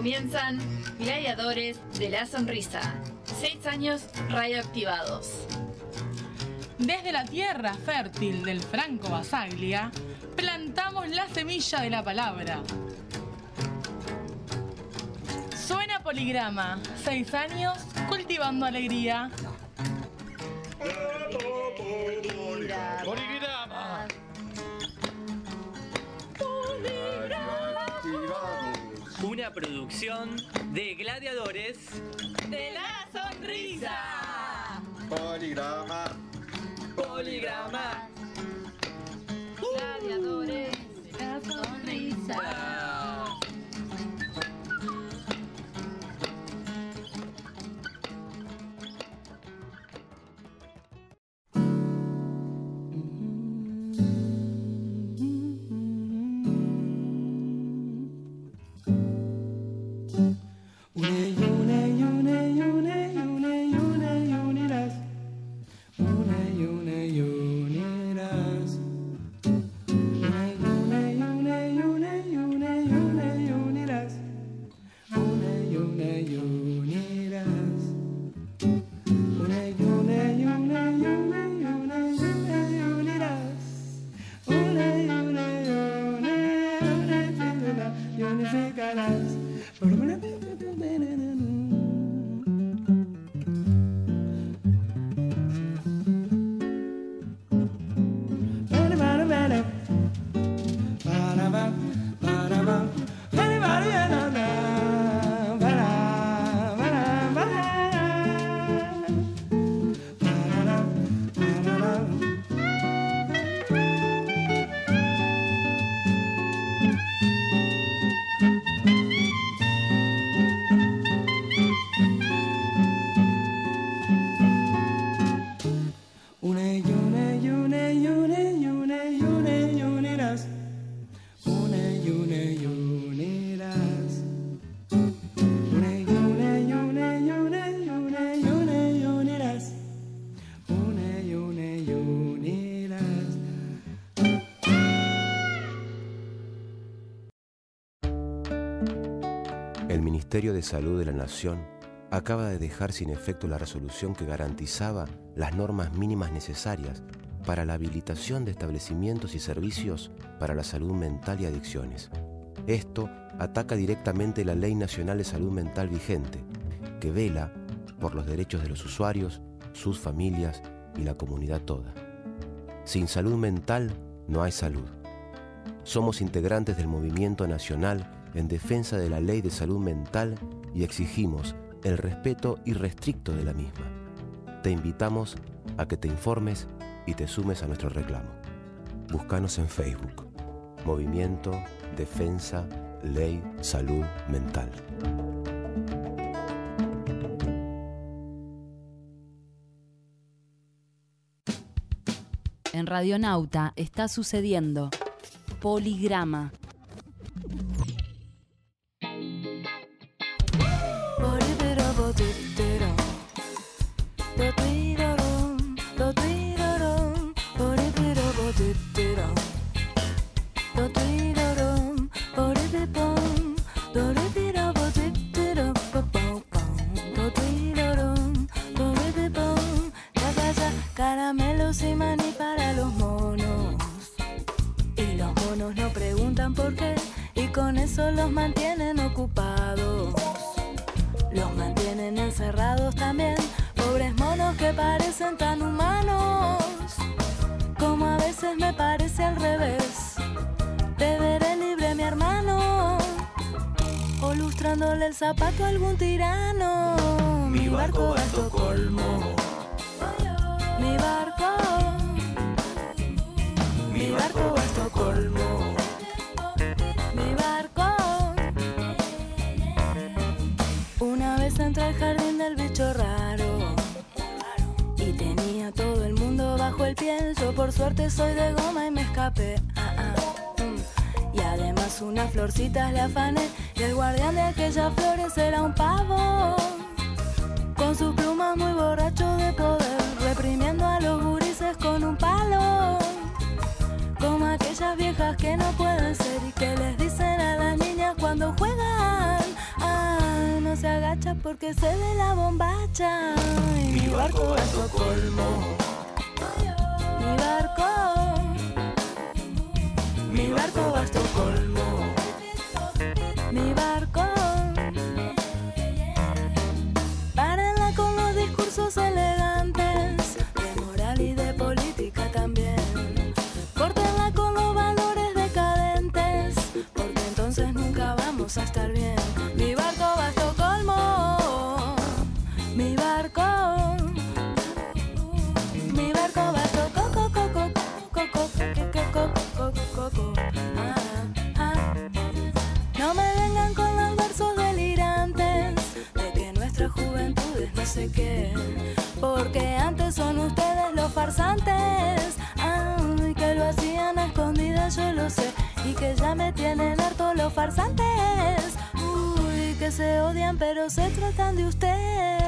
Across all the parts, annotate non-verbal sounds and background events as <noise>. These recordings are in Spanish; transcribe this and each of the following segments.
Comienzan Gladiadores de la Sonrisa. Seis años radioactivados. Desde la tierra fértil del Franco Basaglia, plantamos la semilla de la palabra. Suena poligrama. Seis años cultivando alegría. Poligrama. Una producción de gladiadores De la sonrisa. Poligrama. Poligrama. Gladiadores de la Sonrisa. Ministerio de Salud de la Nación acaba de dejar sin efecto la resolución que garantizaba las normas mínimas necesarias para la habilitación de establecimientos y servicios para la salud mental y adicciones. Esto ataca directamente la Ley Nacional de Salud Mental vigente, que vela por los derechos de los usuarios, sus familias y la comunidad toda. Sin salud mental no hay salud. Somos integrantes del movimiento nacional en defensa de la ley de salud mental y exigimos el respeto irrestricto de la misma. Te invitamos a que te informes y te sumes a nuestro reclamo. Búscanos en Facebook. Movimiento Defensa Ley Salud Mental. En Radionauta está sucediendo Poligrama. El zapato a algún tirano. Mi barco va a Estocolmo. Mi barco. Mi barco va a Estocolmo. Mi barco. Una vez entré al jardín del bicho raro. Y tenía todo el mundo bajo el pie. Yo por suerte soy de goma y me escapé. Ah, ah, mm. Y además unas florcitas le afané. Y el guardián de aquellas flores era un pavo. Con sus plumas muy borracho de poder. Reprimiendo a los gurises con un palo. Como aquellas viejas que no pueden ser y que les dicen a las niñas cuando juegan. Ah, que se ve la bombacha. Y mi barco va a Estocolmo. Mi barco. Mi barco va se odian, pero se tratan de usted.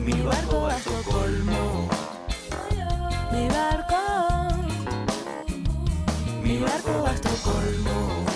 Mi barco va a Estocolmo. Mi barco. Mi barco va a Estocolmo.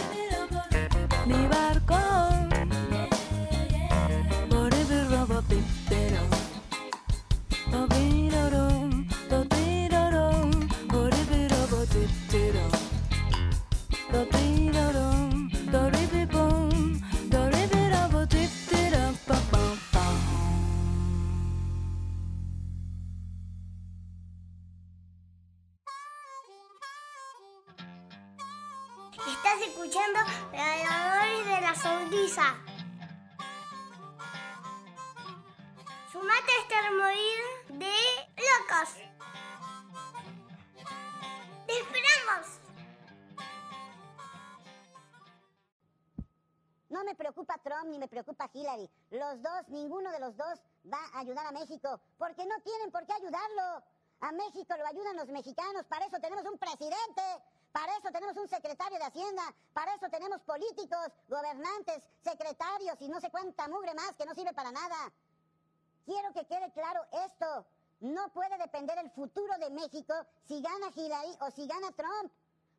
Ni me preocupa Hillary. Los dos, ninguno de los dos va a ayudar a México, porque no tienen por qué ayudarlo. A México lo ayudan los mexicanos, para eso tenemos un presidente, para eso tenemos un secretario de Hacienda, para eso tenemos políticos, gobernantes, secretarios y no sé cuánta mugre más que no sirve para nada. Quiero que quede claro esto. No puede depender el futuro de México si gana Hillary o si gana Trump.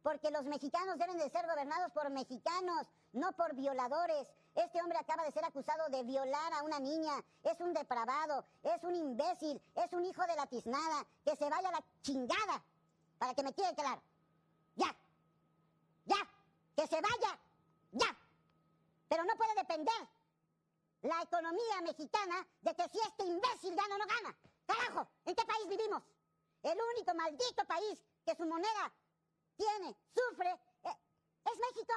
Porque los mexicanos deben de ser gobernados por mexicanos, no por violadores. Este hombre acaba de ser acusado de violar a una niña. Es un depravado, es un imbécil, es un hijo de la tiznada. Que se vaya a la chingada. Para que me quede claro. Ya. Ya. Que se vaya. Ya. Pero no puede depender la economía mexicana de que si este imbécil gana o no gana. Carajo, ¿en qué país vivimos? El único maldito país que su moneda tiene, sufre, eh, es México.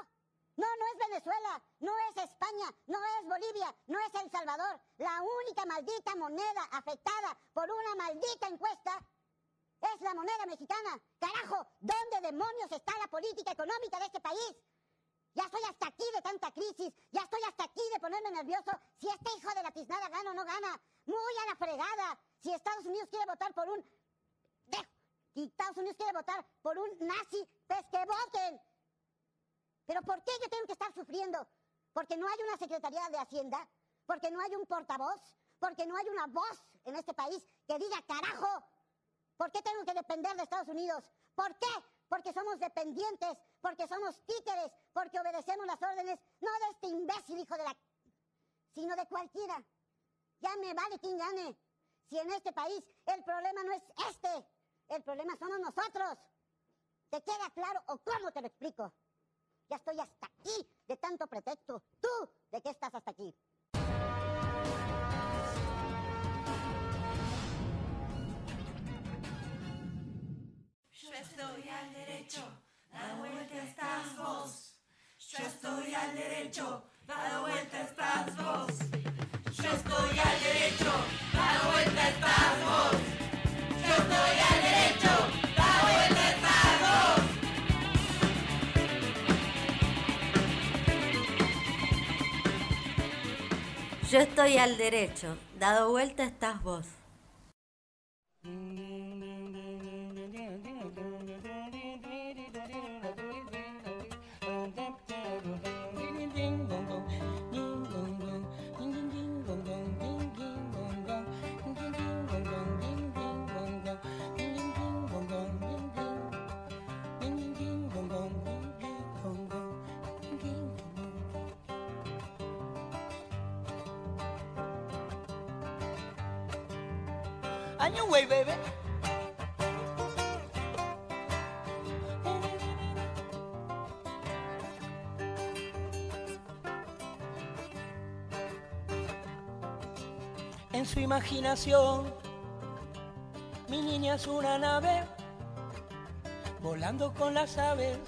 No, no es Venezuela, no es España, no es Bolivia, no es El Salvador. La única maldita moneda afectada por una maldita encuesta es la moneda mexicana. Carajo, ¿dónde demonios está la política económica de este país? Ya estoy hasta aquí de tanta crisis, ya estoy hasta aquí de ponerme nervioso si este hijo de la tiznada gana o no gana. Muy a la fregada. Si Estados Unidos quiere votar por un... Si Estados Unidos quiere votar por un nazi, pues que voten. Pero ¿por qué yo tengo que estar sufriendo? Porque no hay una Secretaría de Hacienda, porque no hay un portavoz, porque no hay una voz en este país que diga carajo. ¿Por qué tengo que depender de Estados Unidos? ¿Por qué? Porque somos dependientes, porque somos títeres, porque obedecemos las órdenes, no de este imbécil hijo de la... sino de cualquiera. Ya me vale quien gane. Si en este país el problema no es este, el problema somos nosotros. ¿Te queda claro o cómo te lo explico? Ya estoy hasta aquí de tanto pretexto. ¿Tú de qué estás hasta aquí? Yo estoy al derecho, dada vuelta estás vos. Yo estoy al derecho, dada vuelta estás vos. Yo estoy al derecho, dada vuelta estás vos. Yo estoy al derecho, dado vuelta estás vos. Mi niña es una nave volando con las aves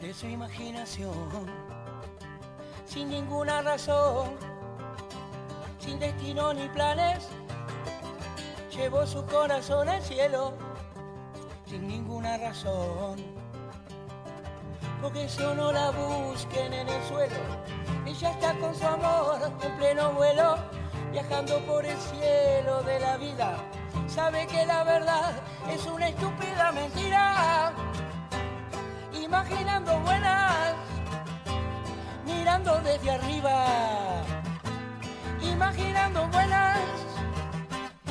de su imaginación, sin ninguna razón, sin destino ni planes, llevó su corazón al cielo, sin ninguna razón. Porque eso no la busquen en el suelo, ella está con su amor en pleno vuelo, viajando por el cielo de la vida. Sabe que la verdad es una estúpida mentira imaginando buenas, mirando desde arriba, imaginando buenas.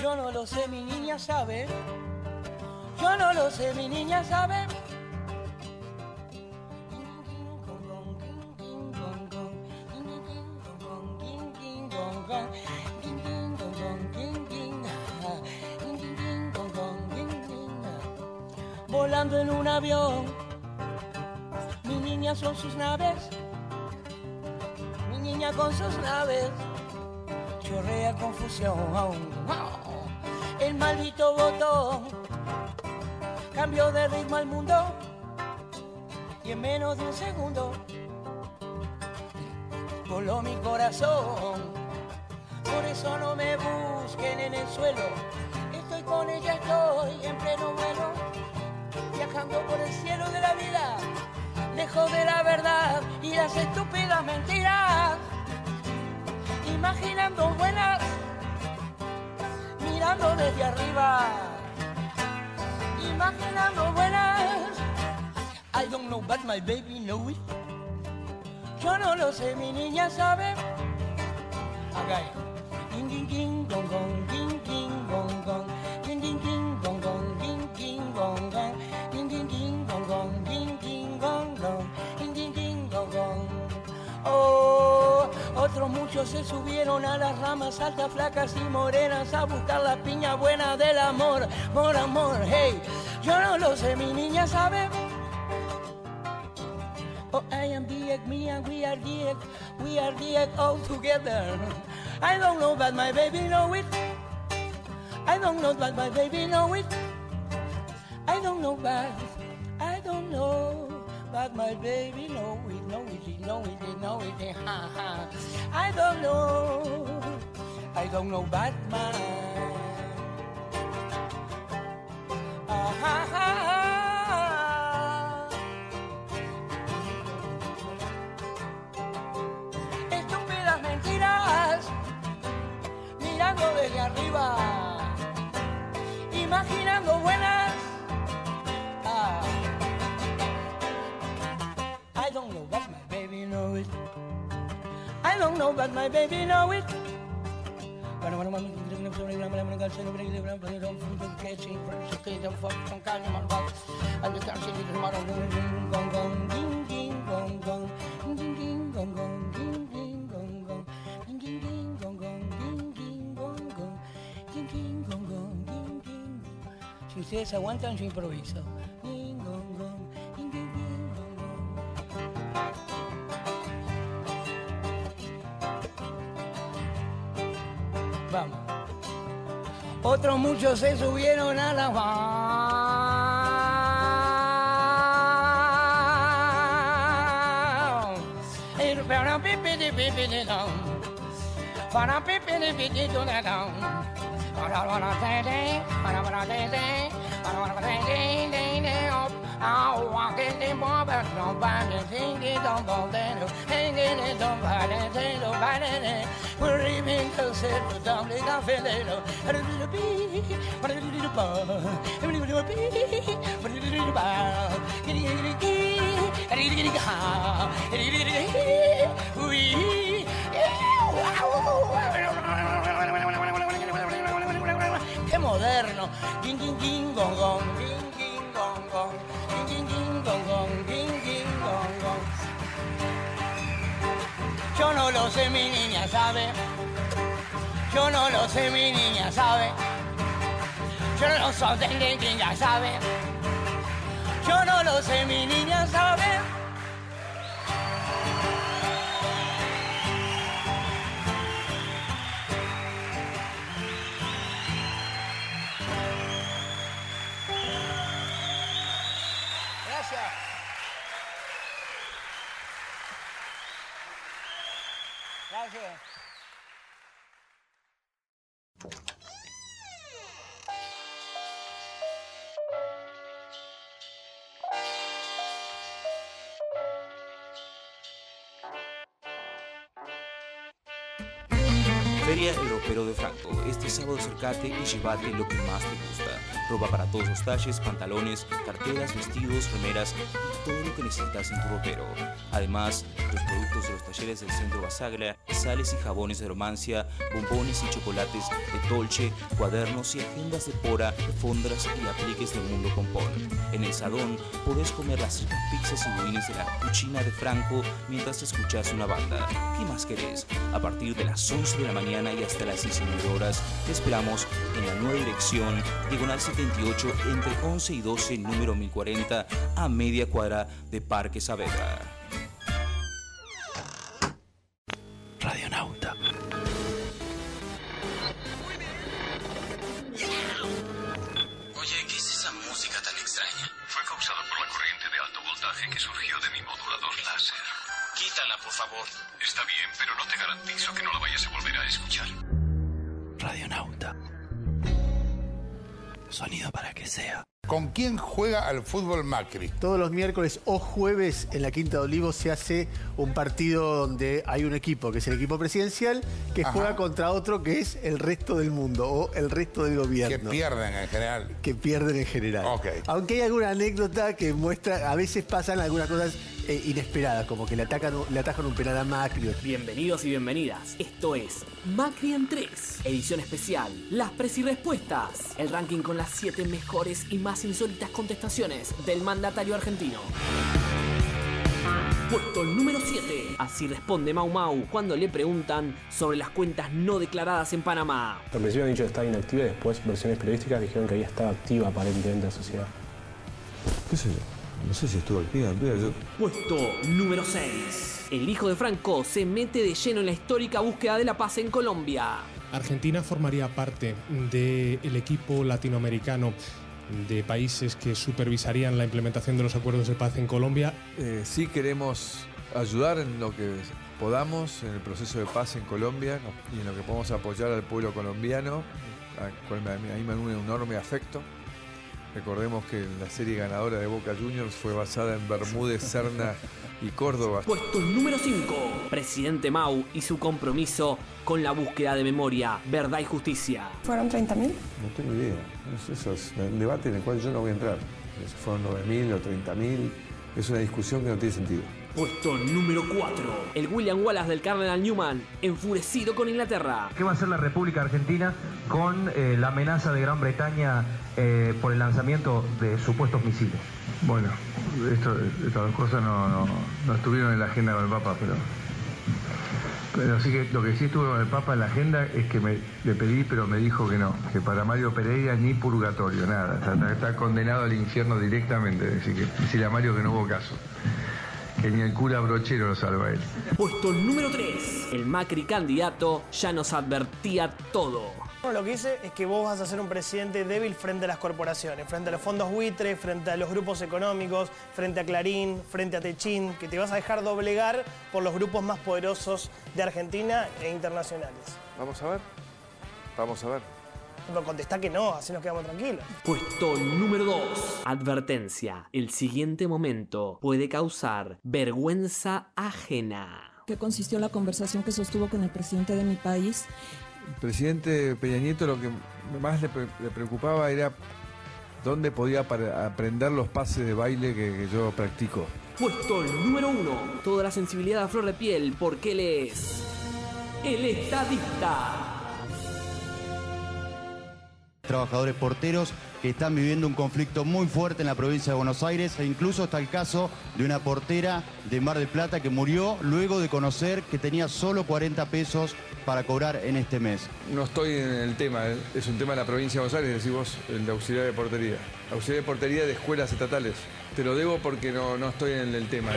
Yo no lo sé, mi niña sabe. Yo no lo sé, mi niña sabe. Volando en un avión mi niña son sus naves, mi niña con sus naves, chorrea confusión. El maldito botón cambió de ritmo al mundo y en menos de un segundo voló mi corazón. Por eso no me busquen en el suelo, estoy con ella, estoy en pleno vuelo, viajando por el cielo de la vida lejos de la verdad y las estúpidas mentiras, imaginando buenas, mirando desde arriba, imaginando buenas. I don't know but my baby know it. Yo no lo sé, mi niña sabe. Okay. Muchos se subieron a las ramas altas, flacas y morenas a buscar la piña buena del amor, por amor, hey. Yo no lo sé, mi niña sabe. Oh, I am egg, me and we are egg, we are egg all together. I don't know, but my baby know it. I don't know, but my baby know it. I don't know, but but my baby know it, know it, know it, know it, ha ha. I don't know, I don't know, but my. Ah, <laughs> ha, ha, ha. Estúpidas mentiras, mirando desde arriba, imaginando buenas. I don't know, but my baby know it. Si ustedes aguantan, yo improviso. Muchos se subieron a la van. El para pipi de pipi de down. Para pipi de pipi de down. Para para de de, para para de de, para para it don't in it, Qué moderno. Gong, ding, ding, gong, gong. Ding, ding, gong, ding, ding, gong, gong. Yo no lo sé, mi niña sabe. Yo no lo sé, mi niña sabe. Yo no lo sé, quien ya sabe. Yo no lo sé, mi niña sabe. Gracias. Sábado acercate y llevate lo que más te gusta. Ropa para todos los talles, pantalones, carteras, vestidos, remeras y todo lo que necesitas en tu ropero. Además, los productos de los talleres del Centro Basaglia, sales y jabones de romancia, bombones y chocolates de Dolce, cuadernos y agendas de pora, fondras y apliques del mundo compón. En el salón podés comer las ricas pizzas y budines de la cucina de Franco mientras escuchas una banda. ¿Qué más querés? A partir de las 11 de la mañana y hasta las 19 horas, te esperamos en la nueva dirección, Diagonal 78, entre 11 y 12, número 1040, a media cuadra de Parque Saavedra. Radionauta. Oye, ¿qué es esa música tan extraña? Fue causada por la corriente de alto voltaje que surgió de mi modulador láser. Quítala, por favor. Está bien, pero no te garantizo que no la vayas a volver a escuchar. Radionauta. Sonido para que sea. ¿Con quién juega al fútbol Macri? Todos los miércoles o jueves en la Quinta de Olivos se hace un partido donde hay un equipo, que es el equipo presidencial, que Ajá. juega contra otro que es el resto del mundo o el resto del Que gobierno. pierden en general. Que pierden en general. Ok. Aunque hay alguna anécdota que muestra, a veces pasan algunas cosas eh, inesperadas, como que le, atacan, le atajan un penal a Macri. Bienvenidos y bienvenidas. Esto es Macri en 3, edición especial. Las pres y respuestas. El ranking con las 7 mejores y más insólitas contestaciones del mandatario argentino. Puesto número 7. Así responde Mau Mau cuando le preguntan sobre las cuentas no declaradas en Panamá. Al principio han dicho que estaba inactiva y después versiones periodísticas dijeron que había estado activa aparentemente en la sociedad. ¿Qué sé yo? No sé si estuvo activa, activa, yo... Puesto número 6. El hijo de Franco se mete de lleno en la histórica búsqueda de la paz en Colombia. Argentina formaría parte del equipo latinoamericano de países que supervisarían la implementación de los acuerdos de paz en Colombia. Eh, sí queremos ayudar en lo que podamos en el proceso de paz en Colombia y en lo que podamos apoyar al pueblo colombiano, al cual me- a mí me une un enorme afecto. Recordemos que la serie ganadora de Boca Juniors fue basada en Bermúdez, Serna y Córdoba. Puesto número 5. Presidente Mau y su compromiso con la búsqueda de memoria, verdad y justicia. ¿Fueron 30.000? No tengo idea. Es- Eso es un debate en el cual yo no voy a entrar. Si fueron 9.000 o 30.000, es una discusión que no tiene sentido. Puesto número 4. El William Wallace del Cardenal Newman, enfurecido con Inglaterra. ¿Qué va a hacer la República Argentina con eh, la amenaza de Gran Bretaña eh, por el lanzamiento de supuestos misiles? Bueno, esto, estas dos cosas no, no- no estuvieron en la agenda con el Papa, pero. Pero sí que lo que sí estuvo con el Papa en la agenda es que me, le pedí, pero me dijo que no, que para Mario Pereira ni purgatorio, nada. O sea, está, está condenado al infierno directamente. Así que decirle a Mario que no hubo caso. Que ni el cura brochero lo salva a él. Puesto número 3. El Macri candidato ya nos advertía todo. Bueno, lo que dice es que vos vas a ser un presidente débil frente a las corporaciones, frente a los fondos buitre, frente a los grupos económicos, frente a Clarín, frente a Techín, que te vas a dejar doblegar por los grupos más poderosos de Argentina e internacionales. Vamos a ver. Vamos a ver. Pero contestá que no, así nos quedamos tranquilos. Puesto número 2. Advertencia. El siguiente momento puede causar vergüenza ajena. ¿Qué consistió la conversación que sostuvo con el presidente de mi país? El presidente Peña Nieto lo que más le, pre- le preocupaba era dónde podía aprender los pases de baile que, que yo practico. Puesto número 1. Toda la sensibilidad a flor de piel porque él es. El estadista. Trabajadores porteros que están viviendo un conflicto muy fuerte en la provincia de Buenos Aires e incluso está el caso de una portera de Mar del Plata que murió luego de conocer que tenía solo 40 pesos para cobrar en este mes. No estoy en el tema, ¿eh? es un tema de la provincia de Buenos Aires, decís vos, el de auxiliar de portería. Auxiliar de portería de escuelas estatales. Te lo debo porque no, no estoy en el tema.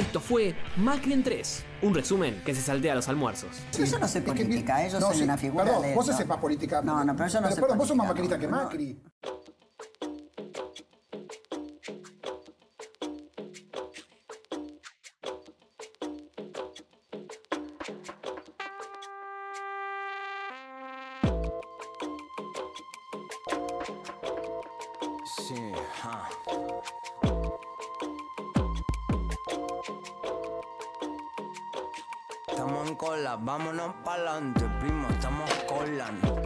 Esto fue Macri en 3, un resumen que se saldea a los almuerzos. Yo no sé política, ¿eh? yo No, soy sí, una figura Perdón, de vos eso. haces más política. No, no, pero yo no sé perdón, vos sos más política, macrista que no, Macri. Sí, en cola, vámonos pa'lante, primo, estamos colando.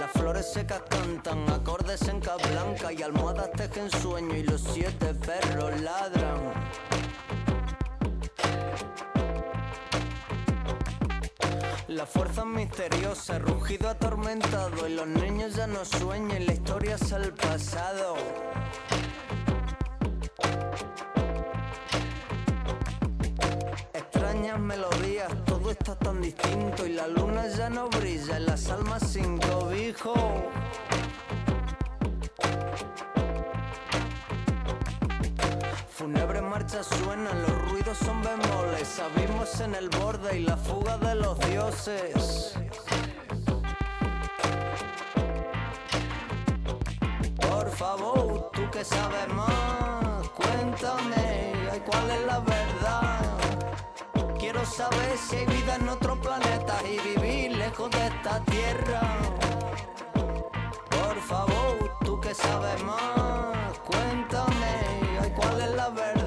Las flores secas cantan, acordes en blanca y almohadas tejen sueño y los siete La fuerza misteriosa, rugido atormentado y los niños ya no sueñan, la historia es el pasado. Extrañas melodías, todo está tan distinto y la luna ya no brilla en las almas sin cobijo. Fúnebre marcha suenan, son bemoles, abismos en el borde y la fuga de los dioses. Por favor, tú que sabes más, cuéntame, ay, cuál es la verdad. Quiero saber si hay vida en otro planeta y vivir lejos de esta tierra. Por favor, tú que sabes más, cuéntame, ay, cuál es la verdad.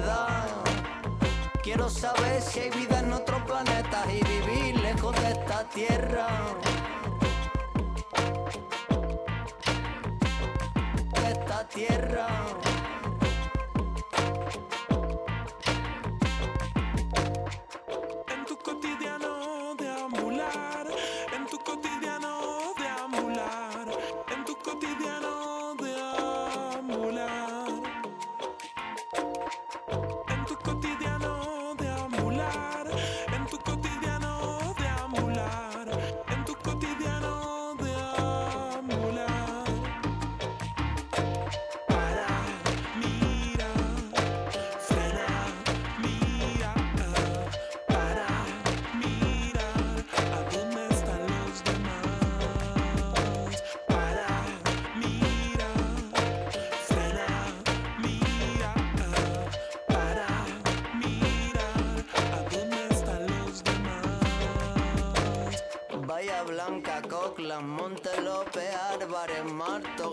Quiero saber si hay vida en otro planeta y vivir lejos de esta tierra. De esta tierra.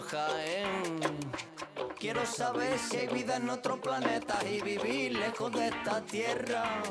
Jaén. Quiero saber si hay vida en otro planeta y vivir lejos de esta tierra.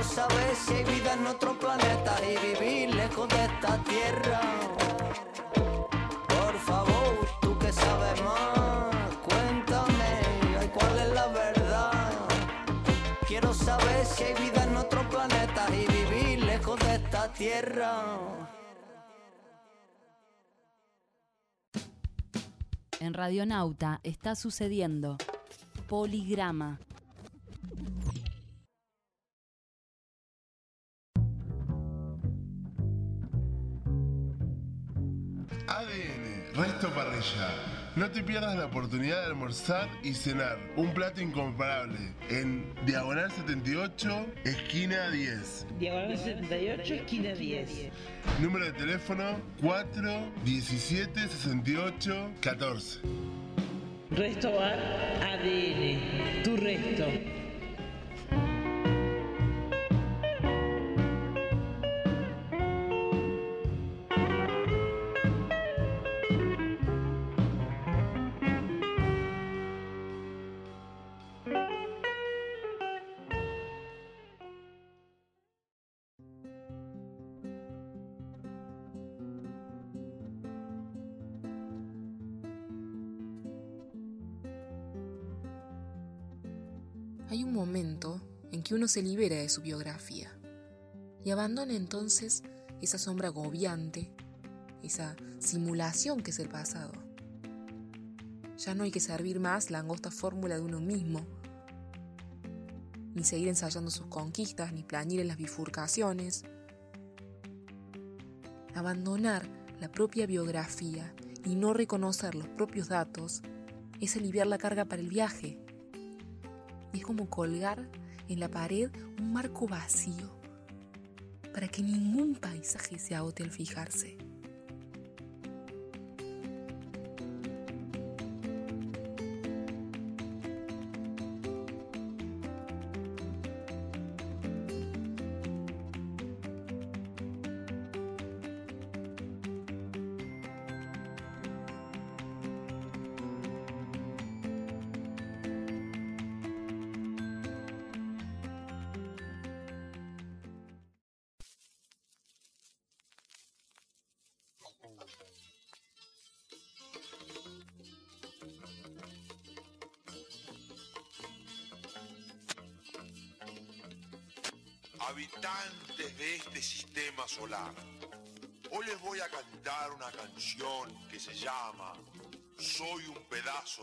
Quiero saber si hay vida en otro planeta y vivir lejos de esta tierra. Por favor, tú que sabes más, cuéntame, cuál es la verdad. Quiero saber si hay vida en otro planeta y vivir lejos de esta tierra. En Radionauta está sucediendo Poligrama. Resto Parrilla. No te pierdas la oportunidad de almorzar y cenar un plato incomparable en Diagonal 78, esquina 10. Diagonal 78, esquina 10. Número de teléfono 4 17 68 14. Resto Bar ADN. Tu resto. Que uno se libera de su biografía y abandona entonces esa sombra agobiante, esa simulación que es el pasado. Ya no hay que servir más la angosta fórmula de uno mismo, ni seguir ensayando sus conquistas, ni plañir en las bifurcaciones. Abandonar la propia biografía y no reconocer los propios datos es aliviar la carga para el viaje. Es como colgar en la pared un marco vacío para que ningún paisaje se agote al fijarse.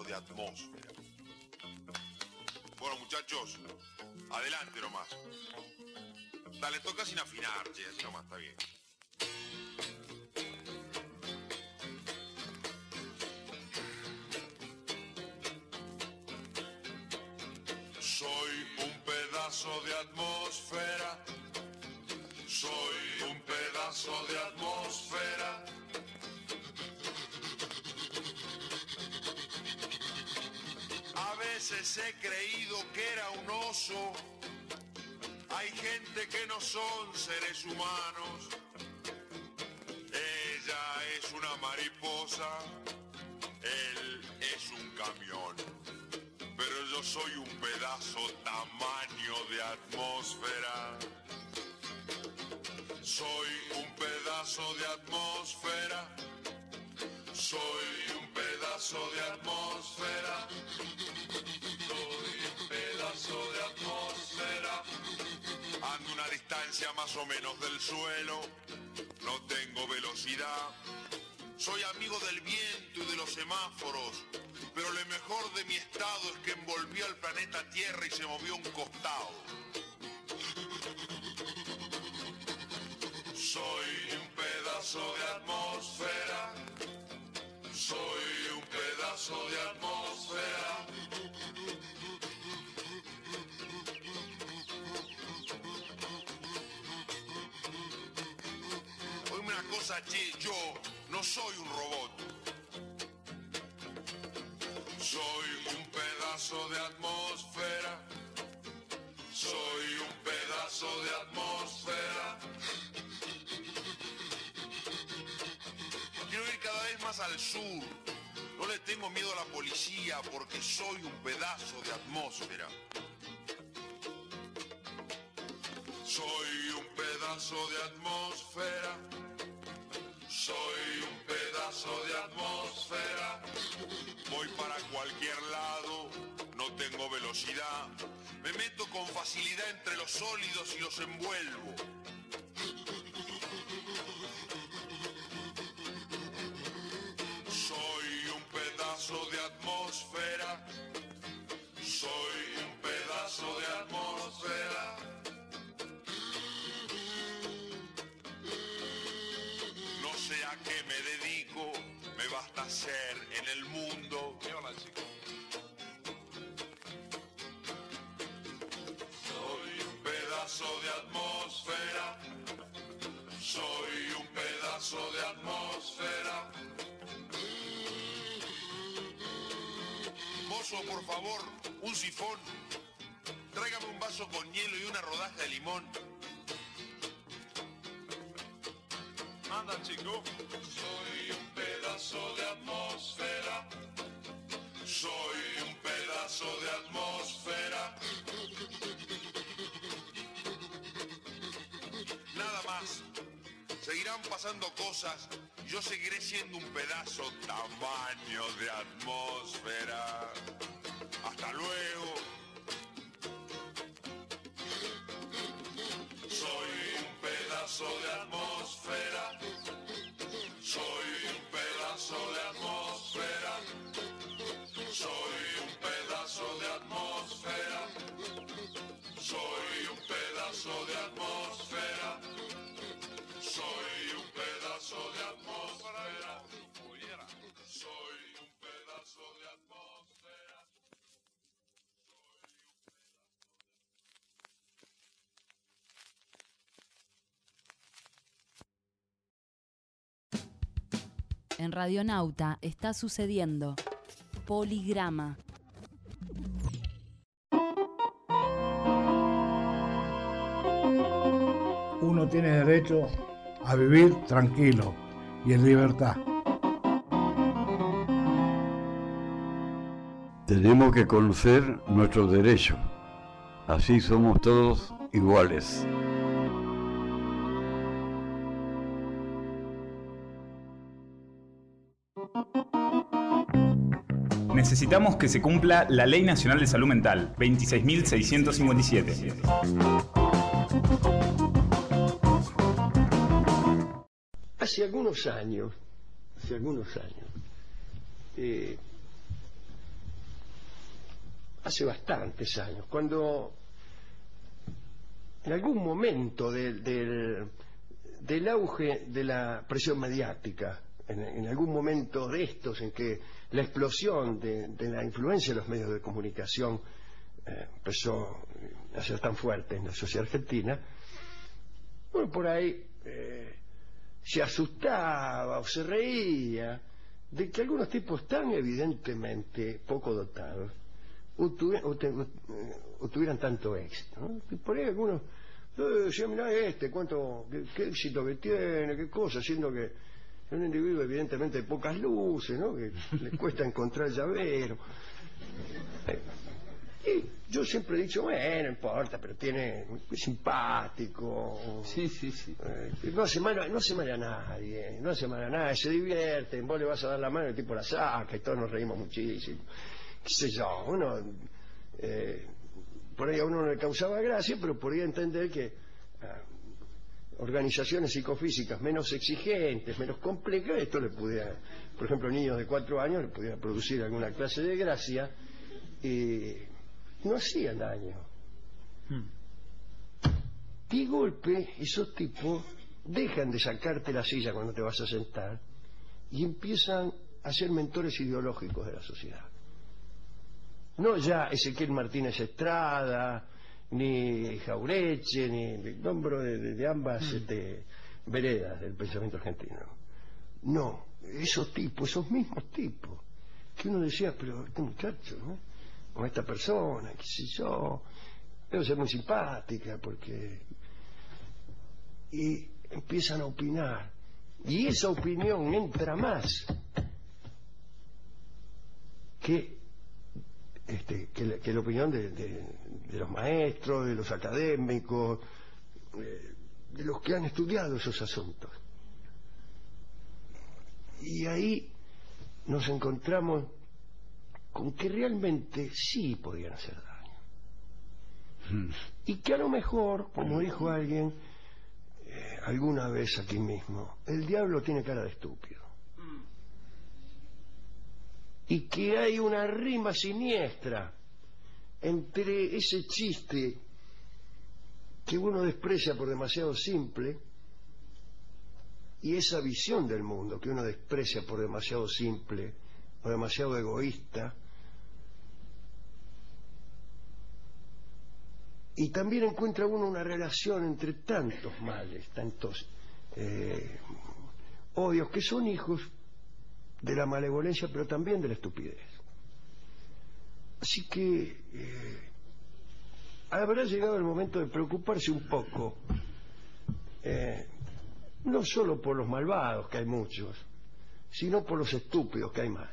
De atmósfera. Bueno muchachos, adelante nomás. Dale, toca sin afinar, che, nomás está bien. Soy un pedazo de atmósfera. Soy un pedazo de atmósfera. Veces he creído que era un oso. Hay gente que no son seres humanos. Ella es una mariposa. Él es un camión pero yo soy un pedazo tamaño de atmósfera. Soy un pedazo de atmósfera. Soy un pedazo de atmósfera. Una distancia más o menos del suelo. No tengo velocidad. Soy amigo del viento y de los semáforos, pero lo mejor de mi estado es que envolvió al planeta Tierra y se movió un costado. Soy un pedazo de atmósfera. Soy un pedazo de atmósfera. Cosa, yo no soy un robot. Soy un pedazo de atmósfera. Soy un pedazo de atmósfera. Quiero ir cada vez más al sur. No le tengo miedo a la policía porque soy un pedazo de atmósfera. Soy un pedazo de atmósfera. Soy un pedazo de atmósfera, voy para cualquier lado, no tengo velocidad, me meto con facilidad entre los sólidos y los envuelvo. Soy un pedazo de atmósfera, soy un pedazo de atmósfera. Basta ser en el mundo. Soy un pedazo de atmósfera, soy un pedazo de atmósfera. Mozo, por favor, un sifón. Tráigame un vaso con hielo y una rodaja de limón. Anda, chico. Soy un de atmósfera. Nada más. Seguirán pasando cosas. Yo seguiré siendo un pedazo tamaño de atmósfera. Hasta luego. En Radionauta está sucediendo Poligrama. Uno tiene derecho a vivir tranquilo y en libertad. Tenemos que conocer nuestros derechos. Así somos todos iguales. Necesitamos que se cumpla la Ley Nacional de Salud Mental 26.657. Hace algunos años, hace algunos años, eh, hace bastantes años, cuando en algún momento del, del- del auge de la presión mediática, en, algún momento de estos en que la explosión de, la influencia de los medios de comunicación eh, empezó a ser tan fuerte en la sociedad argentina, bueno, por ahí eh, se asustaba o se reía de que algunos tipos tan evidentemente poco dotados o, tuvi- o te- o- o tuvieran tanto éxito. ¿no? Y por ahí algunos, eh, decían, mirá este, cuánto, qué, qué éxito que tiene, qué cosa, siendo que es un individuo evidentemente de pocas luces, ¿no? que le cuesta encontrar llavero. Eh, y yo siempre he dicho, bueno, no importa, pero tiene, es simpático. Sí, sí, sí. no, hace mal, a- no hace mal a nadie, no hace mal a nadie, se divierte, vos le vas a dar la mano y el tipo la saca y todos nos reímos muchísimo. Qué sé yo, uno, eh, por ahí a uno no le causaba gracia, pero podía entender que ah, organizaciones psicofísicas menos exigentes, menos complejas, esto le pudiera, por ejemplo, niños de cuatro años le pudiera producir alguna clase de gracia y no hacían daño. De golpe, esos tipos dejan de sacarte la silla cuando te vas a sentar y empiezan a ser mentores ideológicos de la sociedad. No ya Ezequiel Martínez Estrada, ni Jaureche, ni nombro de, de- de ambas este, veredas del pensamiento argentino. No, esos tipos, esos mismos tipos, que uno decía, pero este muchacho, ¿no? o esta persona, qué sé yo, debe ser muy simpática, porque... Y empiezan a opinar, y esa opinión entra más que este, que, la, que la opinión de, de- de los maestros, de los académicos, eh, de los que han estudiado esos asuntos. Y ahí nos encontramos con que realmente sí podían hacer daño. Y que a lo mejor, como dijo alguien eh, alguna vez aquí mismo, el diablo tiene cara de estúpido y que hay una rima siniestra entre ese chiste que uno desprecia por demasiado simple y esa visión del mundo que uno desprecia por demasiado simple o demasiado egoísta, y también encuentra uno una relación entre tantos males, tantos eh, odios que son hijos de la malevolencia, pero también de la estupidez. Así que eh, habrá llegado el momento de preocuparse un poco, eh, no solo por los malvados, que hay muchos, sino por los estúpidos, que hay más.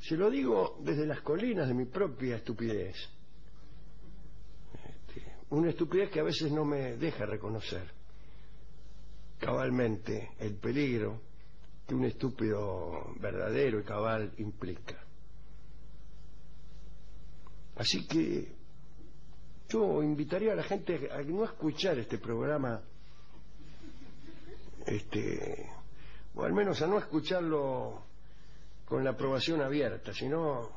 Se lo digo desde las colinas de mi propia estupidez. Este, una estupidez que a veces no me deja reconocer cabalmente el peligro que un estúpido verdadero y cabal implica. Así que yo invitaría a la gente a no escuchar este programa, este, o al menos a no escucharlo con la aprobación abierta, sino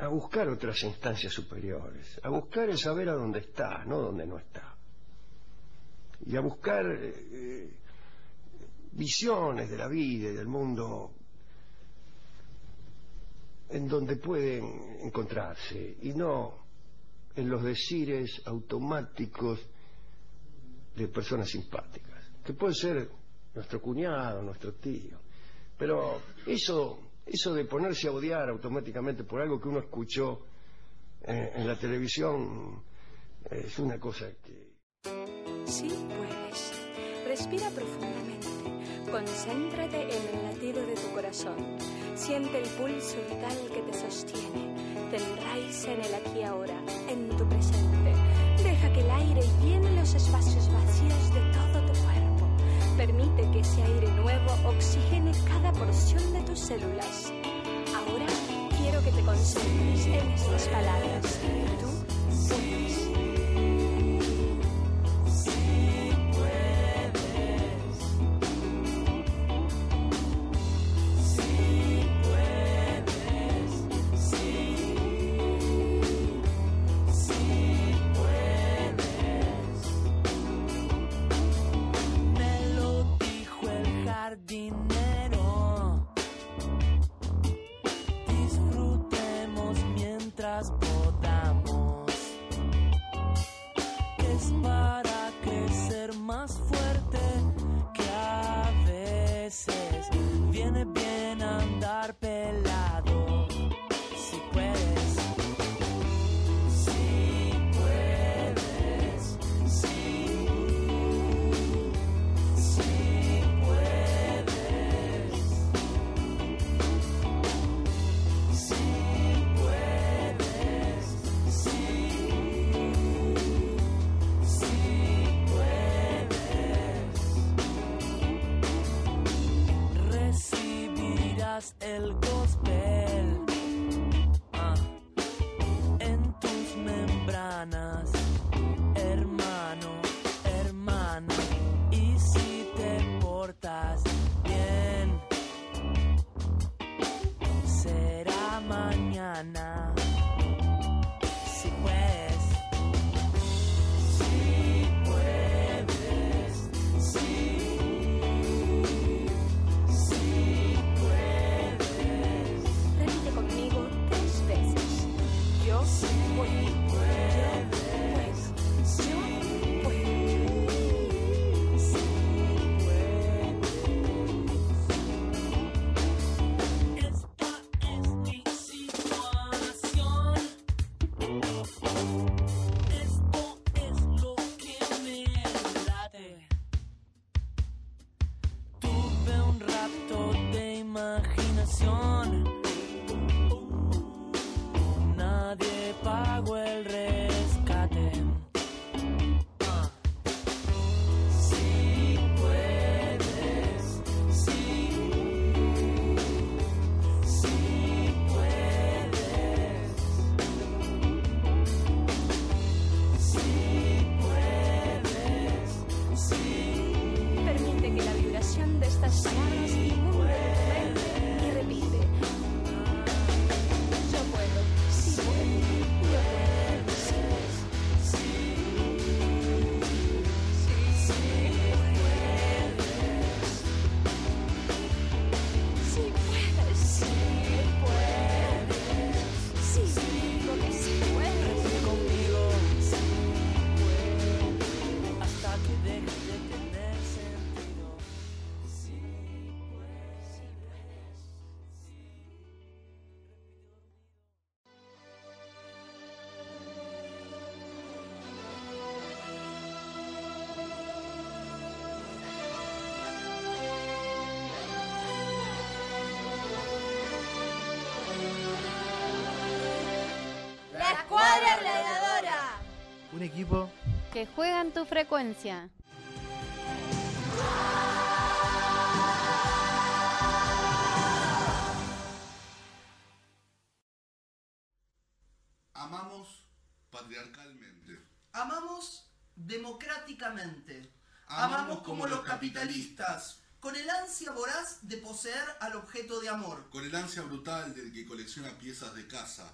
a, buscar otras instancias superiores, a buscar el saber a dónde está, no dónde no está, y a buscar eh, visiones de la vida y del mundo en donde pueden encontrarse y no en los decires automáticos de personas simpáticas, que puede ser nuestro cuñado, nuestro tío. Pero eso, eso de ponerse a odiar automáticamente por algo que uno escuchó eh, en la televisión es una cosa que... Sí puedes. Respira profundamente. Concéntrate en el latido de tu corazón. Siente el pulso vital que te sostiene. Te enraiza en el aquí y ahora, en tu presente. Deja que el aire llene los espacios vacíos de todo tu cuerpo. Permite que ese aire nuevo oxigene cada porción de tus células. Ahora quiero que te concentres en estas palabras. Tú mientras Que juega en tu frecuencia. Amamos patriarcalmente. Amamos democráticamente. Amamos como los capitalistas. con el ansia voraz de poseer al objeto de amor. Con el ansia brutal del que colecciona piezas de casa.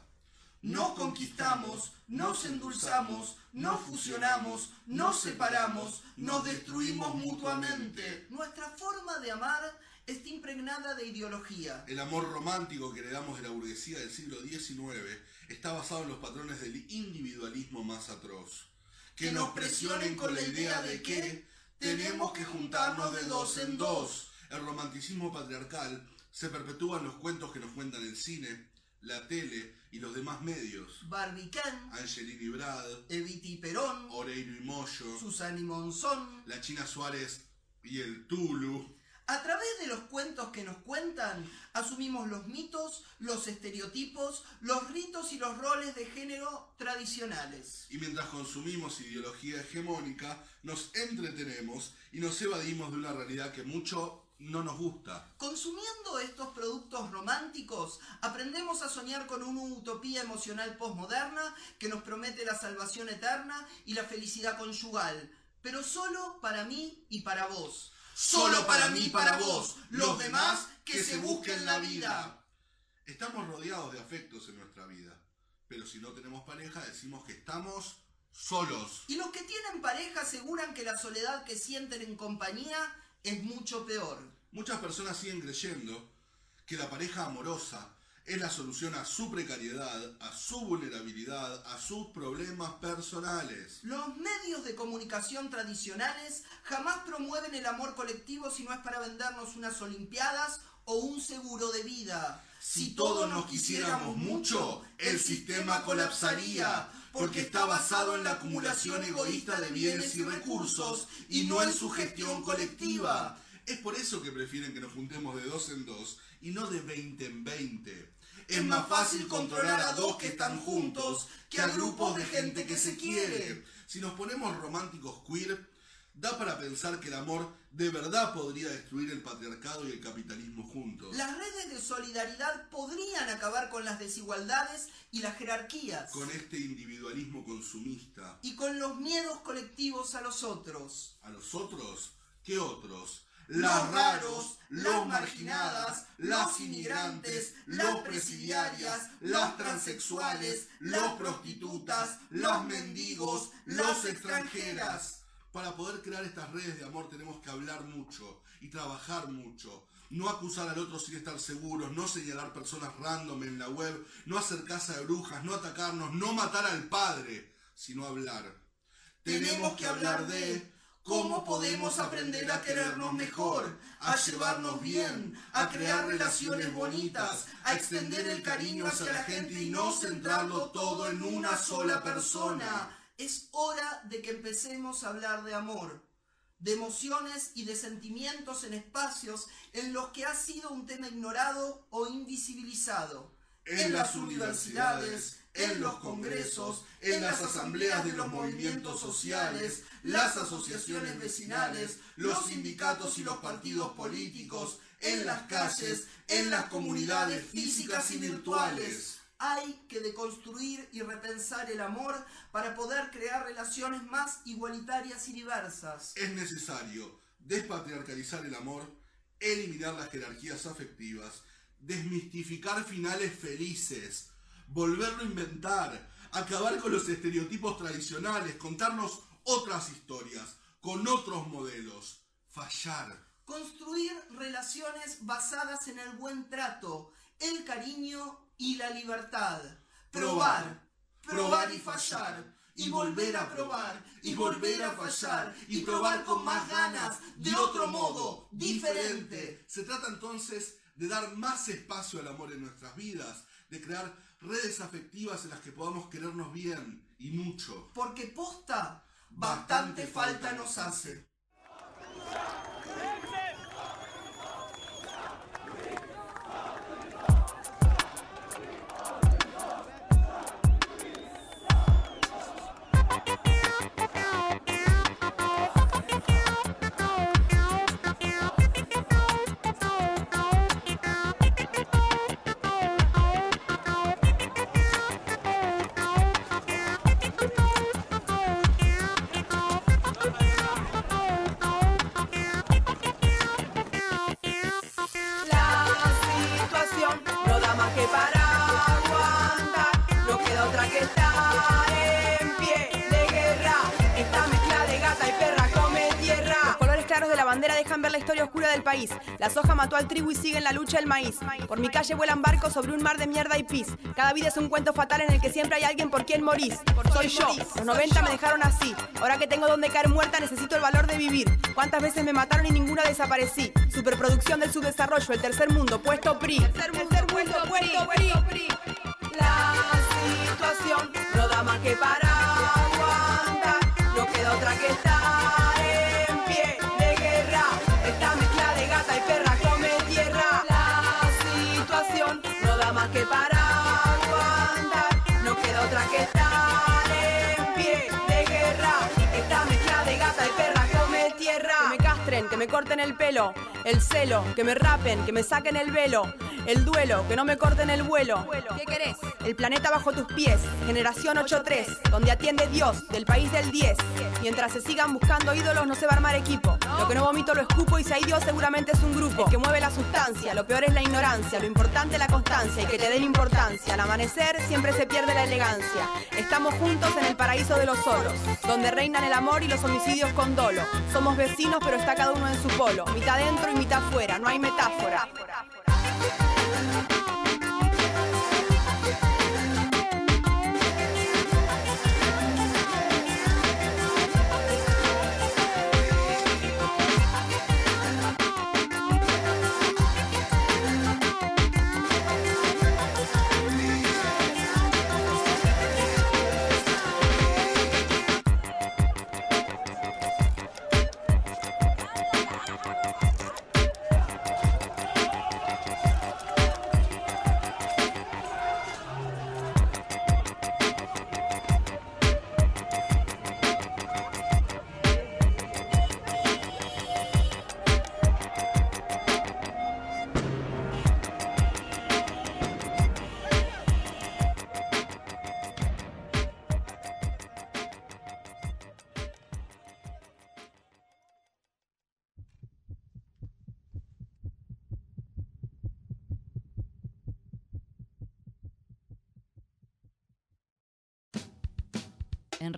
Nos conquistamos, nos endulzamos, nos fusionamos, nos separamos, nos destruimos mutuamente. Nuestra forma de amar está impregnada de ideología. El amor romántico que heredamos de la burguesía del siglo XIX está basado en los patrones del individualismo más atroz. Que nos presionen con la idea de que tenemos que juntarnos de dos en dos. El romanticismo patriarcal se perpetúa en los cuentos que nos cuentan el cine, la tele y los demás medios. Barbicán, Angelini Brad, Eviti Perón, Oreiro y Moyo, Susana y Monzón. la China Suárez y el Tulu. A través de los cuentos que nos cuentan, asumimos los mitos, los estereotipos, los ritos y los roles de género tradicionales. Y mientras consumimos ideología hegemónica, nos entretenemos y nos evadimos de una realidad que mucho no nos gusta. Consumiendo estos productos románticos, aprendemos a soñar con una utopía emocional posmoderna que nos promete la salvación eterna y la felicidad conyugal, pero solo para mí y para vos. Solo para mí y para vos, los demás que se busquen la vida. Estamos rodeados de afectos en nuestra vida, pero si no tenemos pareja decimos que estamos solos. Y los que tienen pareja aseguran que la soledad que sienten en compañía es mucho peor. Muchas personas siguen creyendo que la pareja amorosa es la solución a su precariedad, a su vulnerabilidad, a sus problemas personales. Los medios de comunicación tradicionales jamás promueven el amor colectivo si no es para vendernos unas olimpiadas o un seguro de vida. Si todos nos quisiéramos mucho, el sistema colapsaría, porque está basado en la acumulación egoísta de bienes y recursos y no en su gestión colectiva. Es por eso que prefieren que nos juntemos de dos en dos y no de 20 en 20. Es más fácil controlar a dos que están juntos que a grupos de gente que se quiere. Si nos ponemos románticos queer, da para pensar que el amor de verdad podría destruir el patriarcado y el capitalismo juntos. Las redes de solidaridad podrían acabar con las desigualdades y las jerarquías. Con este individualismo consumista. Y con los miedos colectivos a los otros. ¿A los otros? ¿Qué otros? Los raros, las marginadas, los inmigrantes, las presidiarias, las transexuales, las prostitutas, los mendigos, los extranjeras. Para poder crear estas redes de amor tenemos que hablar mucho y trabajar mucho. No acusar al otro sin estar seguros, no señalar personas random en la web, no hacer casa de brujas, no atacarnos, no matar al padre, sino hablar. Tenemos que hablar de cómo podemos aprender a querernos mejor, a llevarnos bien, a crear relaciones bonitas, a extender el cariño hacia la gente y no centrarlo todo en una sola persona. Es hora de que empecemos a hablar de amor, de emociones y de sentimientos en espacios en los que ha sido un tema ignorado o invisibilizado. En las universidades, en los congresos, en las asambleas de los movimientos sociales, las asociaciones vecinales, los sindicatos y los partidos políticos, en las calles, en las comunidades físicas y virtuales. Hay que deconstruir y repensar el amor para poder crear relaciones más igualitarias y diversas. Es necesario despatriarcalizar el amor, eliminar las jerarquías afectivas, desmistificar finales felices, volverlo a inventar, acabar con los estereotipos tradicionales, contarnos otras historias, con otros modelos, fallar. Construir relaciones basadas en el buen trato, el cariño y la libertad. Probar, probar y fallar. Y volver a probar, y volver a fallar, y probar con más ganas, de otro modo, diferente. Se trata entonces de dar más espacio al amor en nuestras vidas, de crear redes afectivas en las que podamos querernos bien y mucho. Porque posta, bastante falta nos hace. Mató al trigo y sigue en la lucha el maíz. Por mi calle vuelan barcos sobre un mar de mierda y pis. Cada vida es un cuento fatal en el que siempre hay alguien por quien morís. Soy yo. Los 90 me dejaron así. Ahora que tengo donde caer muerta, necesito el valor de vivir. ¿Cuántas veces me mataron y ninguna desaparecí? Superproducción del subdesarrollo, el tercer mundo, puesto PRI. Tercer mundo, puesto PRI. La situación no da más que para aguantar. No queda otra que estar corten el pelo. El celo, que me rapen, que me saquen el velo. El duelo, que no me corten el vuelo. ¿Qué querés? El planeta bajo tus pies, generación 8-3, donde atiende Dios, del país del 10. Mientras se sigan buscando ídolos, no se va a armar equipo. Lo que no vomito lo escupo y si hay Dios, seguramente es un grupo. El que mueve la sustancia, lo peor es la ignorancia, lo importante es la constancia y que te den importancia. Al amanecer siempre se pierde la elegancia. Estamos juntos en el paraíso de los solos, donde reinan el amor y los homicidios con dolo. Somos vecinos, pero está cada uno en su polo, mitad dentro y mitad fuera, no hay metáfora. Música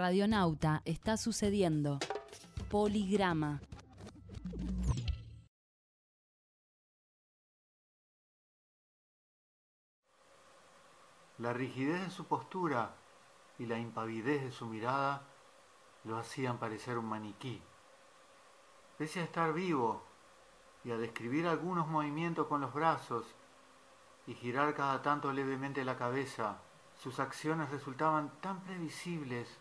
Radionauta está sucediendo Poligrama. La rigidez de su postura y la impavidez de su mirada lo hacían parecer un maniquí. Pese a estar vivo y a describir algunos movimientos con los brazos y girar cada tanto levemente la cabeza, sus acciones resultaban tan previsibles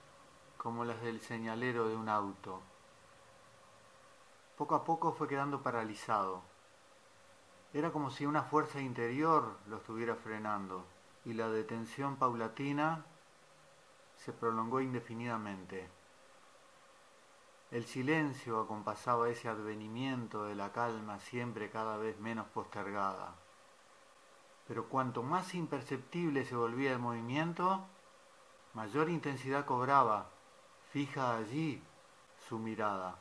como las del señalero de un auto. Poco a poco fue quedando paralizado. Era como si una fuerza interior lo estuviera frenando y la detención paulatina se prolongó indefinidamente. El silencio acompasaba ese advenimiento de la calma siempre cada vez menos postergada. Pero cuanto más imperceptible se volvía el movimiento, mayor intensidad cobraba, fija allí su mirada.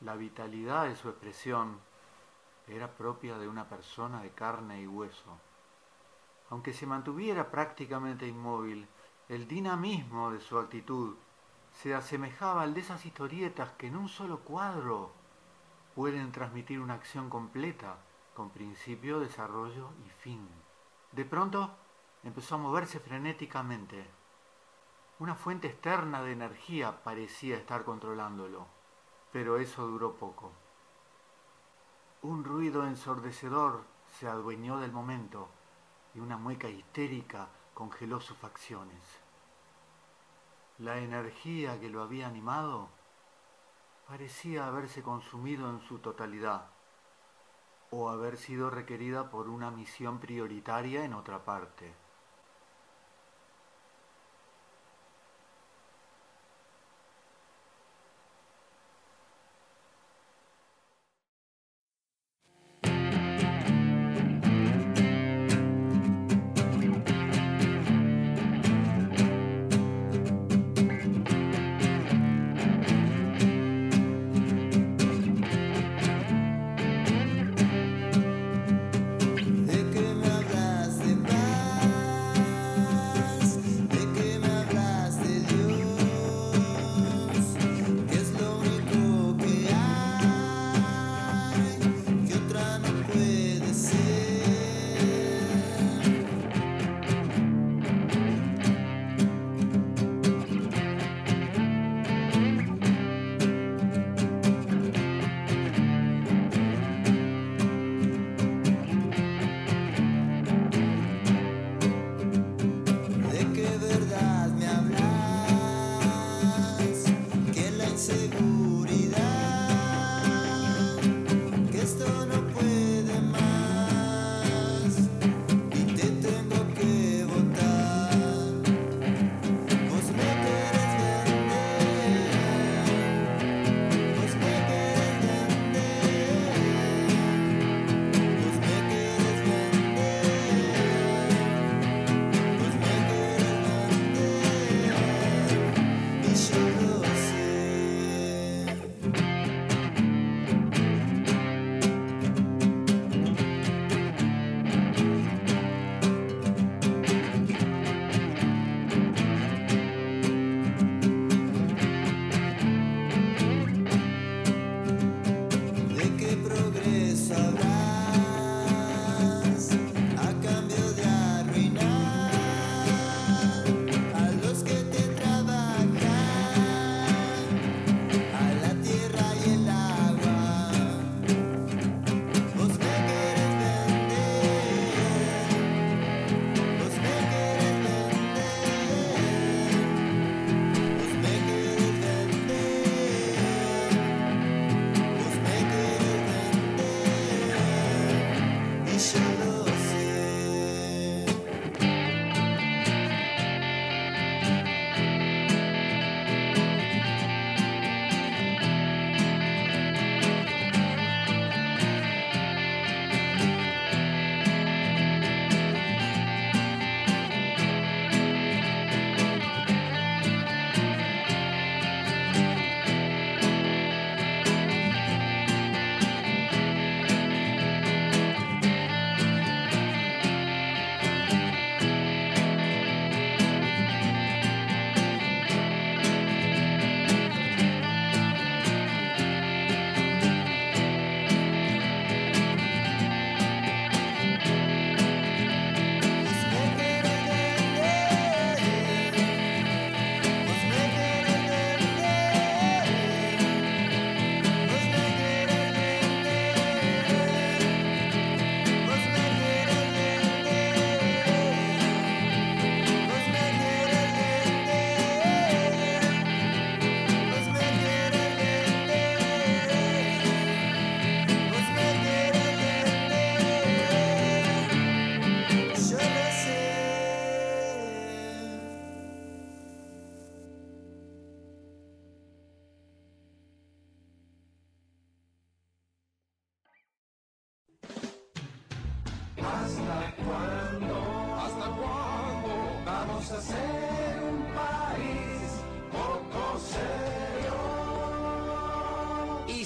La vitalidad de su expresión era propia de una persona de carne y hueso. Aunque se mantuviera prácticamente inmóvil, el dinamismo de su actitud se asemejaba al de esas historietas que en un solo cuadro pueden transmitir una acción completa, con principio, desarrollo y fin. De pronto empezó a moverse frenéticamente. Una fuente externa de energía parecía estar controlándolo, pero eso duró poco. Un ruido ensordecedor se adueñó del momento y una mueca histérica congeló sus facciones. La energía que lo había animado parecía haberse consumido en su totalidad o haber sido requerida por una misión prioritaria en otra parte.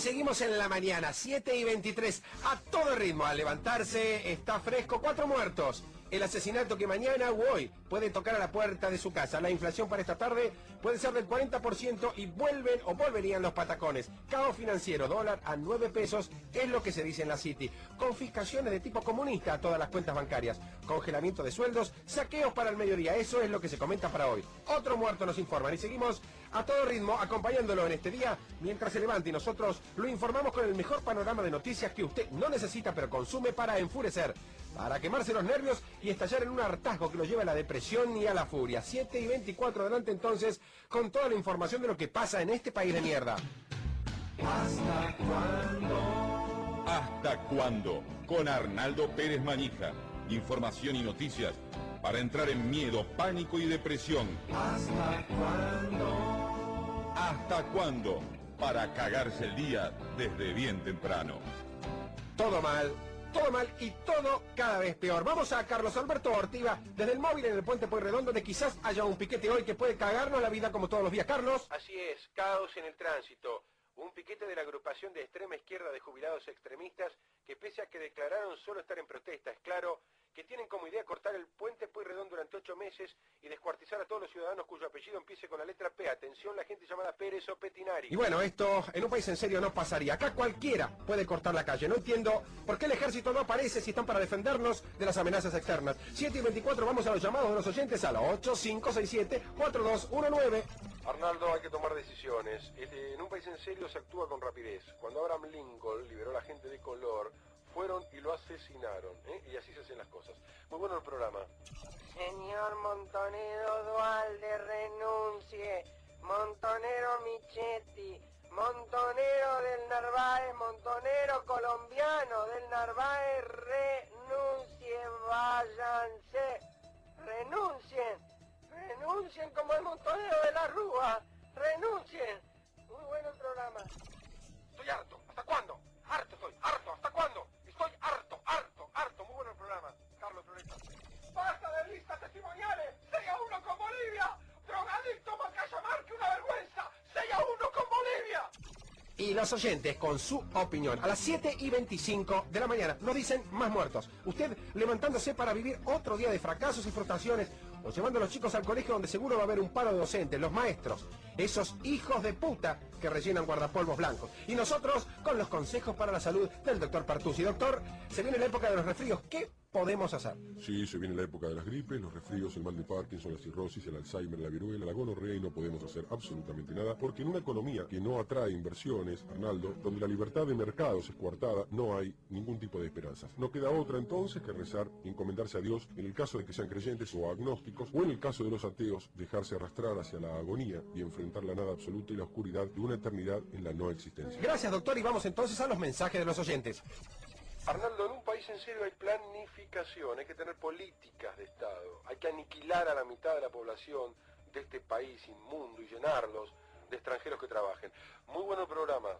Seguimos en la mañana, 7 y 23, a todo ritmo. Al levantarse está fresco, cuatro muertos. El asesinato que mañana o hoy puede tocar a la puerta de su casa. La inflación para esta tarde puede ser del 40% y vuelven o volverían los patacones. Caos financiero, dólar a 9 pesos, es lo que se dice en la City. Confiscaciones de tipo comunista a todas las cuentas bancarias. Congelamiento de sueldos, saqueos para el mediodía. Eso es lo que se comenta para hoy. Otro muerto nos informan y seguimos a todo ritmo acompañándolo en este día mientras se levanta y nosotros lo informamos con el mejor panorama de noticias que usted no necesita pero consume para enfurecer, para quemarse los nervios y estallar en un hartazgo que lo lleva a la depresión y a la furia. 7 y 24 adelante entonces con toda la información de lo que pasa en este país de mierda. ¿Hasta cuándo? ¿Hasta cuándo? Con Arnaldo Pérez Manija. Información y noticias para entrar en miedo, pánico y depresión. ¿Hasta cuándo? ¿Hasta cuándo? Para cagarse el día desde bien temprano. Todo mal, todo mal y todo cada vez peor. Vamos a Carlos Alberto Ortiva desde el móvil en el puente Pueyrredón donde quizás haya un piquete hoy que puede cagarnos la vida como todos los días. Carlos. Así es, caos en el tránsito. Un piquete de la agrupación de extrema izquierda de jubilados extremistas que pese a que declararon solo estar en protesta, es claro, que tienen como idea cortar el puente Pueyrredón durante ocho meses y descuartizar a todos los ciudadanos cuyo apellido empiece con la letra P. Atención, la gente llamada Pérez o Petinari. Y bueno, esto en un país en serio no pasaría. Acá cualquiera puede cortar la calle. No entiendo por qué el ejército no aparece si están para defendernos de las amenazas externas. 7 y 24 vamos a los llamados de los oyentes a la 8567-4219. Arnaldo, hay que tomar decisiones. Eh, En un país en serio se actúa con rapidez. Cuando Abraham Lincoln liberó a la gente de color, fueron y lo asesinaron. ¿eh? Y así se hacen las cosas. Muy bueno el programa. Señor Montonero Dualde, renuncie. Montonero Michetti. Montonero del Narváez, Montonero colombiano del Narváez, renuncie, váyanse. Renuncien. Renuncien como el montonero de la Rúa. Renuncien. Muy bueno el programa. Estoy harto. ¿Hasta cuándo? Harto estoy. Harto. ¿Hasta cuándo? Estoy harto, harto, harto. Muy bueno el programa. Carlos Floresta. ¡Basta testimoniales! ¡Sella uno con Bolivia! ¡Drogadicto Macaya que una vergüenza! ¡Sella uno con Bolivia! Y los oyentes, con su opinión, a las 7 y 25 de la mañana, nos dicen más muertos. Usted levantándose para vivir otro día de fracasos y frustraciones, o llevando a los chicos al colegio donde seguro va a haber un paro de docentes, los maestros, esos hijos de puta que rellenan guardapolvos blancos. Y nosotros con los consejos para la salud del doctor Partuzzi. Doctor, se viene la época de los resfríos. ¿Qué podemos hacer? Sí, se viene la época de las gripes, los resfríos, el mal de Parkinson, la cirrosis, el Alzheimer, la viruela, la gonorrea y no podemos hacer absolutamente nada porque en una economía que no atrae inversiones, Arnaldo, donde la libertad de mercados es coartada, no hay ningún tipo de esperanzas. No queda otra entonces que rezar y encomendarse a Dios en el caso de que sean creyentes o agnósticos o en el caso de los ateos dejarse arrastrar hacia la agonía y enfrentar la nada absoluta y la oscuridad de una eternidad en la no existencia. Gracias, doctor, y vamos entonces a los mensajes de los oyentes. Arnaldo, en un país en serio hay planificación, hay que tener políticas de Estado, hay que aniquilar a la mitad de la población de este país inmundo y llenarlos de extranjeros que trabajen. Muy bueno el programa.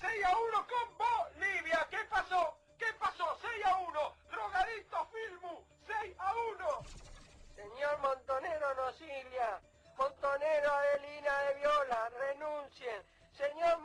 6 a 1 con Bolivia. ¿Qué pasó? ¿Qué pasó? 6 a 1. Drogadicto Filmu. 6 a 1. Señor Montonero Nocilia, Montonero Adelina de Viola, renuncien. Señor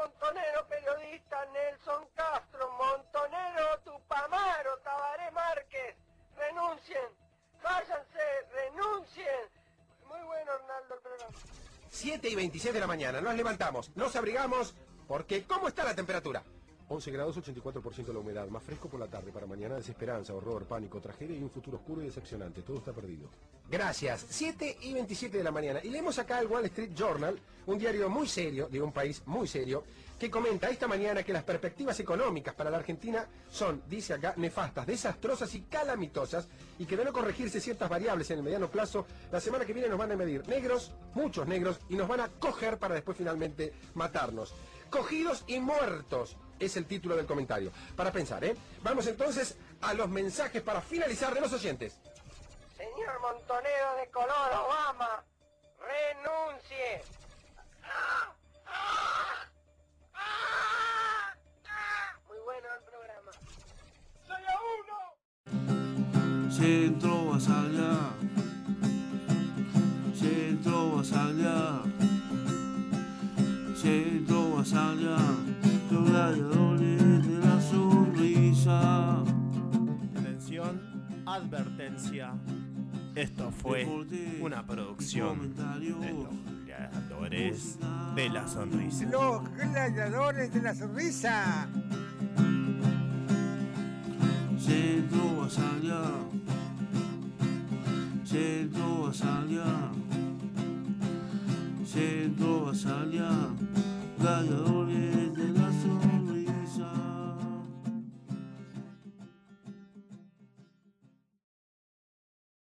7 y 26 de la mañana. Nos levantamos, nos abrigamos, porque ¿cómo está la temperatura? 11 grados, 84% de la humedad. Más fresco por la tarde. Para mañana, desesperanza, horror, pánico, tragedia y un futuro oscuro y decepcionante. Todo está perdido. Gracias. 7 y 27 de la mañana. Y leemos acá el Wall Street Journal, un diario muy serio, de un país muy serio, que comenta esta mañana que las perspectivas económicas para la Argentina son, dice acá, nefastas, desastrosas y calamitosas, y que de no corregirse ciertas variables en el mediano plazo, la semana que viene nos van a medir negros, muchos negros, y nos van a coger para después finalmente matarnos. Cogidos y muertos es el título del comentario. Para pensar, ¿eh? Vamos entonces a los mensajes para finalizar de los oyentes. Señor Montonero de color Obama, renuncie. Muy bueno el programa. ¡Soy a uno! Centro Basaglia, Centro Basaglia, los gladiadores de la sonrisa. Atención, advertencia. Esto fue una producción de los gladiadores de la sonrisa. Los gladiadores de la sonrisa. Centro Basaglia, Centro Basaglia, Centro Basaglia,